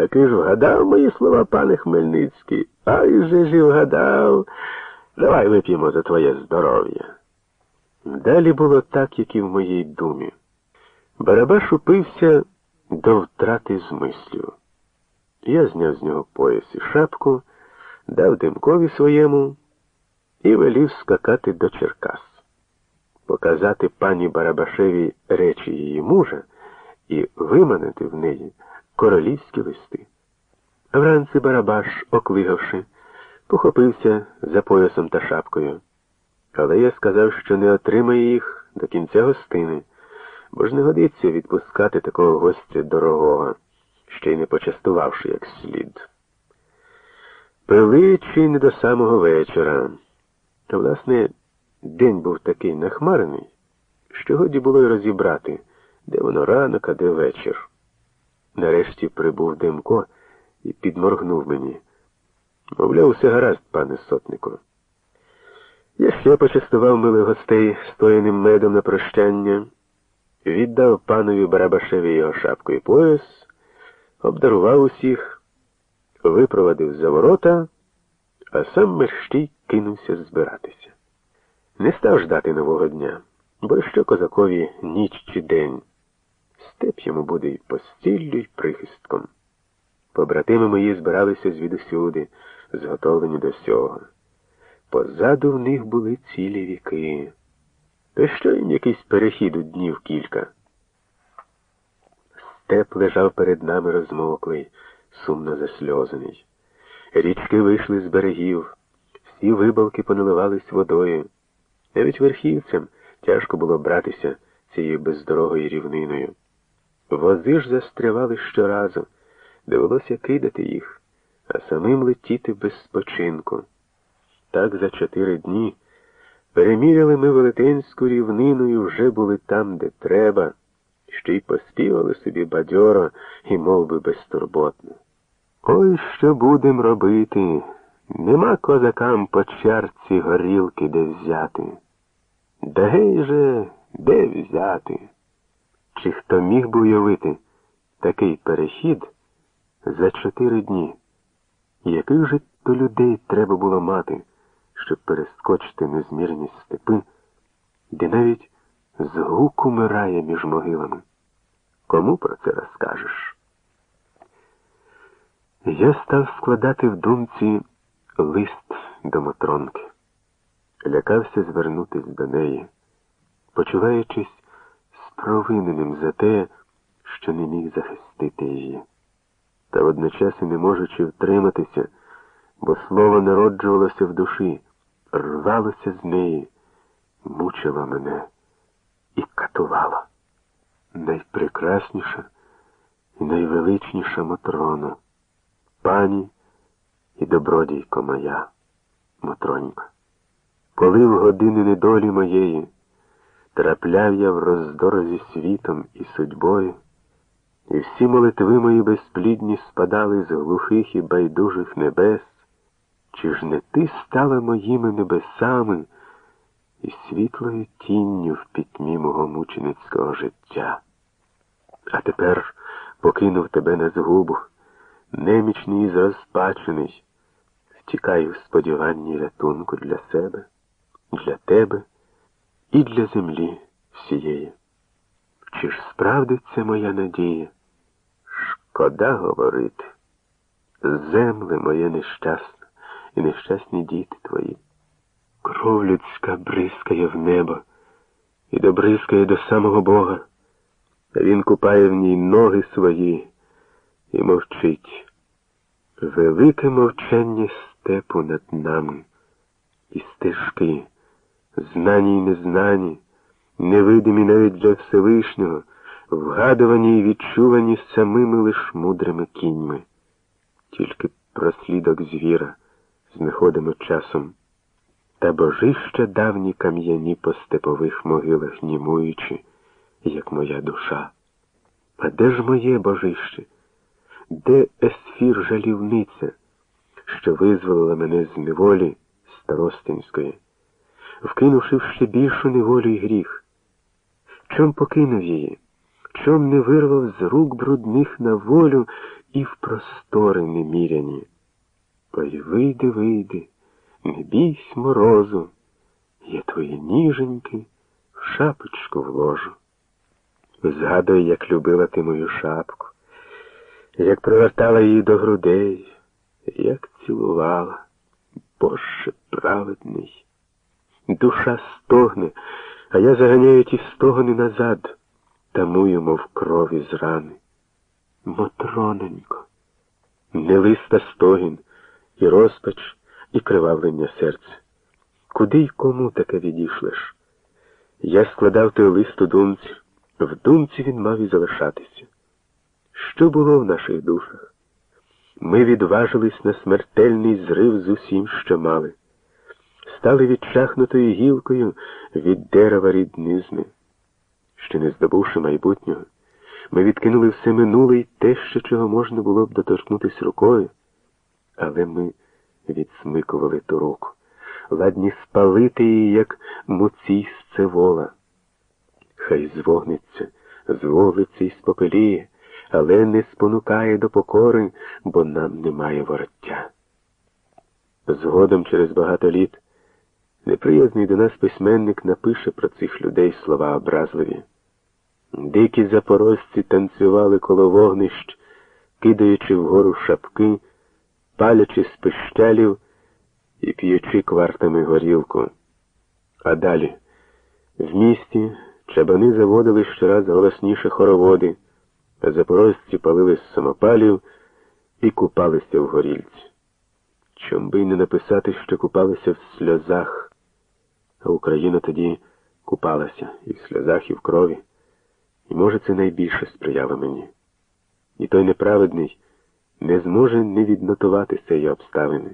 Таки ж вгадав мої слова, пане Хмельницький. Ай же ж і вгадав. Давай вип'ємо за твоє здоров'я. Далі було так, як і в моїй думі. Барабаш упився до втрати змислю. Я зняв з нього пояс і шапку, дав димкові своєму і велів скакати до Черкас, показати пані Барабашеві речі її мужа і виманити в неї королівські листи. Вранці Барабаш, оклигавши, похопився за поясом та шапкою. Але я сказав, що не отримає їх до кінця гостини, бо ж не годиться відпускати такого гостя дорогого, ще й не почастувавши як слід. Пили чи не до самого вечора. Та, власне, день був такий нахмарений, що годі було й розібрати, де воно ранок, а де вечір. Нарешті прибув Демко і підморгнув мені. Мовляв, усе гаразд, пане сотнику. Я ще почастував милих гостей стояним медом на прощання, віддав панові Барабашеві його шапку і пояс, обдарував усіх, випровадив за ворота, а сам мерщій кинувся збиратися. Не став ждати нового дня, бо що козакові ніч чи день. Степ йому буде й постіллю, й прихистком. Побратими мої збиралися звідусюди, зготовлені до всього. Позаду в них були цілі віки. То що їм якийсь перехід у днів кілька? Степ лежав перед нами розмоклий, сумно засльозаний. Річки вийшли з берегів, всі вибалки поналивались водою. Навіть верхівцям тяжко було братися цією бездорогою рівниною. Вози ж застрявали щоразу, довелося кидати їх, а самим летіти без спочинку. Так за чотири дні переміряли ми велетенську рівнину і вже були там, де треба, ще й поспівали собі бадьоро і мов би, безтурботно. Ой, що будем робити? Нема козакам по чарці горілки де взяти. Да гей же, де взяти? Чи хто міг би уявити такий перехід за чотири дні? Яких же то людей треба було мати, щоб перескочити незмірні степи, де навіть згук умирає між могилами? Кому про це розкажеш? Я став складати в думці лист до Матронки. Лякався звернутись до неї, почуваючись спровиненим за те, що не міг захистити її. Та водночас і не можучи втриматися, бо слово народжувалося в душі, рвалося з неї, мучило мене і катувало. Найпрекрасніша і найвеличніша Матрона, пані і добродійко моя, Матронька. Коли в години недолі моєї трапляв я в роздор зі світом і судьбою, і всі молитви мої безплідні спадали з глухих і байдужих небес, чи ж не ти стала моїми небесами і світлою тінню в пітьмі мого мученицького життя? А тепер покинув тебе на згубу, немічний і розпачений, втікаю в сподіванні рятунку для себе для тебе і для землі всієї. Чи ж справдиться моя надія? Шкода говорити. Земле моє нещасне і нещасні діти твої. Кров людська бризкає в небо і добризкає до самого Бога, а він купає в ній ноги свої і мовчить. Велике мовчання степу над нами і стежки знані й незнані, невидимі навіть для Всевишнього, вгадувані й відчувані самими лиш мудрими кіньми. Тільки прослідок звіра знаходимо часом, та божища давні кам'яні по степових могилах німуючи, як моя душа. А де ж моє божище? Де есфір жалівниця, що визволила мене з неволі старостинської? Вкинувши в ще більшу неволю й гріх. Чом покинув її, чом не вирвав з рук брудних на волю і в простори неміряні. Ой, вийди, вийди, не бійсь морозу, я твої ніженьки в шапочку вложу. Згадуй, як любила ти мою шапку, як привертала її до грудей, як цілувала, Боже праведний. Душа стогне, а я заганяю ті стогони назад, тамую, мов крові з рани. Мотроненько, невиста стогін, і розпач, і кривавлення серця. Куди й кому таке відійшлеш? Я складав той лист у думці, в думці він мав і залишатися. Що було в наших душах? Ми відважились на смертельний зрив з усім, що мали, стали відчахнутою гілкою від дерева ріднизни. Ще не здобувши майбутнього, ми відкинули все минуле й те, що чого можна було б доторкнутися рукою, але ми відсмикували ту руку, ладні спалити її, як муцій сцевола. Хай звогнеться, звоглиться і спопеліє, але не спонукає до покори, бо нам немає вороття. Згодом через багато літ неприязний до нас письменник напише про цих людей слова образливі. Дикі запорожці танцювали коло вогнищ, кидаючи вгору шапки, палячи з пищалів і п'ючи квартами горілку. А далі в місті чабани заводили щораз голосніше хороводи, а запорожці палили з самопалів і купалися в горільці. Чом би й не написати, що купалися в сльозах, а Україна тоді купалася і в сльозах, і в крові. І, може, це найбільше сприяло мені. І той неправедний не зможе не віднотувати цієї обставини.